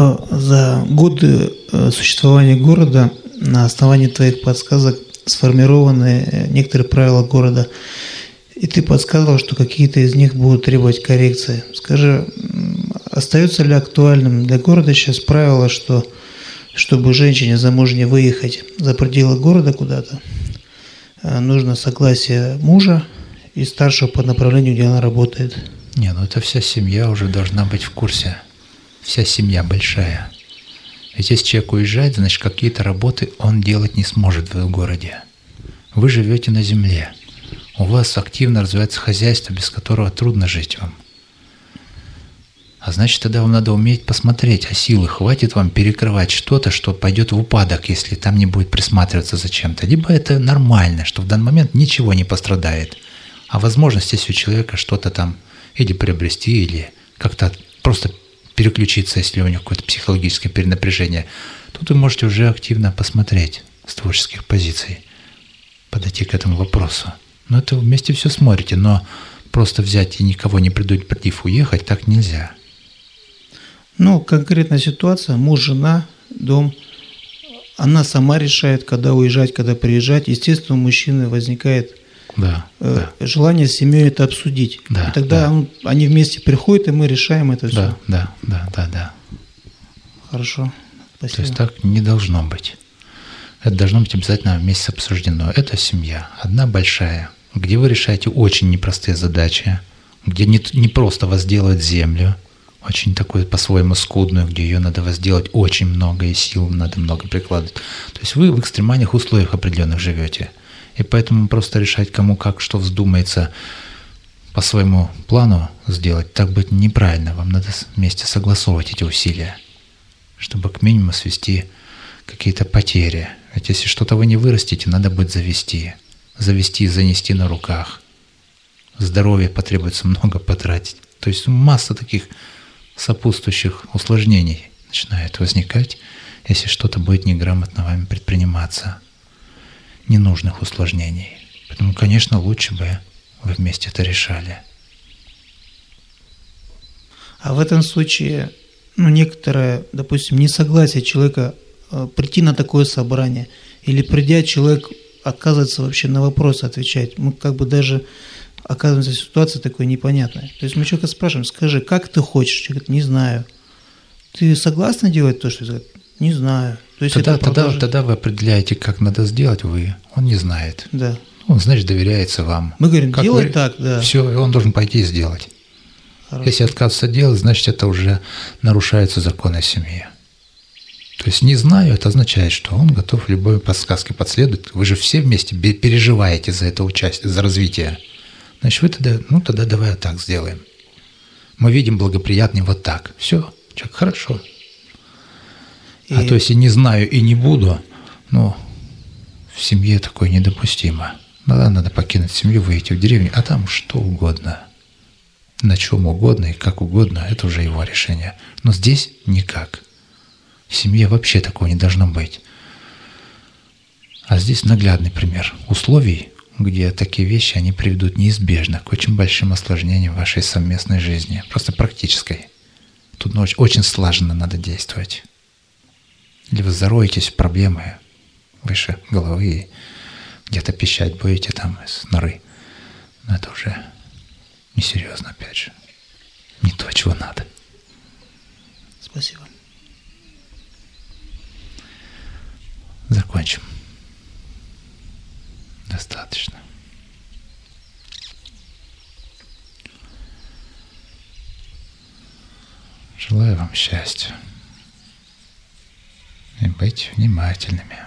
Э, за годы э, существования города на основании твоих подсказок сформированы э, некоторые правила города. И ты подсказывал, что какие-то из них будут требовать коррекции. Скажи, остается ли актуальным для города сейчас правило, что чтобы женщине замужней выехать за пределы города куда-то, нужно согласие мужа и старшего по направлению, где она работает? Не, ну это вся семья уже должна быть в курсе вся семья большая. Ведь если человек уезжает, значит какие-то работы он делать не сможет в городе. Вы живете на земле. У вас активно развивается хозяйство, без которого трудно жить вам. А значит, тогда вам надо уметь посмотреть, а силы хватит вам перекрывать что-то, что пойдет в упадок, если там не будет присматриваться за чем-то. Либо это нормально, что в данный момент ничего не пострадает. А возможность, если у человека что-то там или приобрести, или как-то просто переключиться, если у них какое-то психологическое перенапряжение, тут вы можете уже активно посмотреть с творческих позиций, подойти к этому вопросу. Но это вместе все смотрите, но просто взять и никого не предупредив уехать, так нельзя. Ну, конкретная ситуация, муж, жена, дом, она сама решает, когда уезжать, когда приезжать. Естественно, у мужчины возникает да, э, да. желание с семьей это обсудить. Да, и тогда да. он, они вместе приходят, и мы решаем это все. Да, да, да, да, да. Хорошо. Спасибо. То есть так не должно быть. Это должно быть обязательно вместе обсуждено. Это семья, одна большая, где вы решаете очень непростые задачи, где не, не просто возделывать землю, очень такую по-своему скудную, где ее надо возделать очень много и сил надо много прикладывать. То есть вы в экстремальных условиях определенных живете – и поэтому просто решать, кому как что вздумается по своему плану сделать, так быть неправильно. Вам надо вместе согласовывать эти усилия, чтобы к минимуму свести какие-то потери. Ведь если что-то вы не вырастите, надо будет завести. Завести и занести на руках. Здоровье потребуется много потратить. То есть масса таких сопутствующих усложнений начинает возникать, если что-то будет неграмотно вами предприниматься ненужных усложнений. Поэтому, конечно, лучше бы вы вместе это решали. А в этом случае, ну, некоторое, допустим, несогласие человека э, прийти на такое собрание, или придя, человек отказывается вообще на вопросы отвечать. Мы как бы даже оказываемся в ситуации такой непонятной. То есть мы человека спрашиваем, скажи, как ты хочешь? Человек говорит, не знаю. Ты согласна делать то, что я Не знаю. То есть тогда, тогда, тогда вы определяете, как надо сделать вы. Он не знает. Да. Он, значит, доверяется вам. Мы говорим, как делай вы... так, да. Все, и он должен пойти и сделать. Хорошо. Если отказывается делать, значит, это уже нарушаются законы семьи. То есть не знаю, это означает, что он готов любой подсказке подследовать. Вы же все вместе переживаете за это участие, за развитие. Значит, вы тогда, ну тогда давай так сделаем. Мы видим благоприятный вот так. Все, человек, хорошо, и... А то если не знаю и не буду, ну, в семье такое недопустимо. Надо, надо покинуть семью, выйти в деревню, а там что угодно. На чем угодно и как угодно, это уже его решение. Но здесь никак. В семье вообще такого не должно быть. А здесь наглядный пример условий, где такие вещи, они приведут неизбежно к очень большим осложнениям вашей совместной жизни, просто практической. Тут ну, очень слаженно надо действовать. Или вы зароетесь в проблемы выше головы и где-то пищать будете там из норы. Но это уже несерьезно, опять же. Не то, чего надо. Спасибо. Закончим. Достаточно. Желаю вам счастья и быть внимательными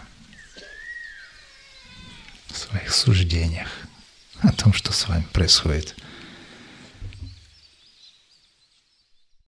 в своих суждениях о том, что с вами происходит –